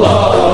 Allah.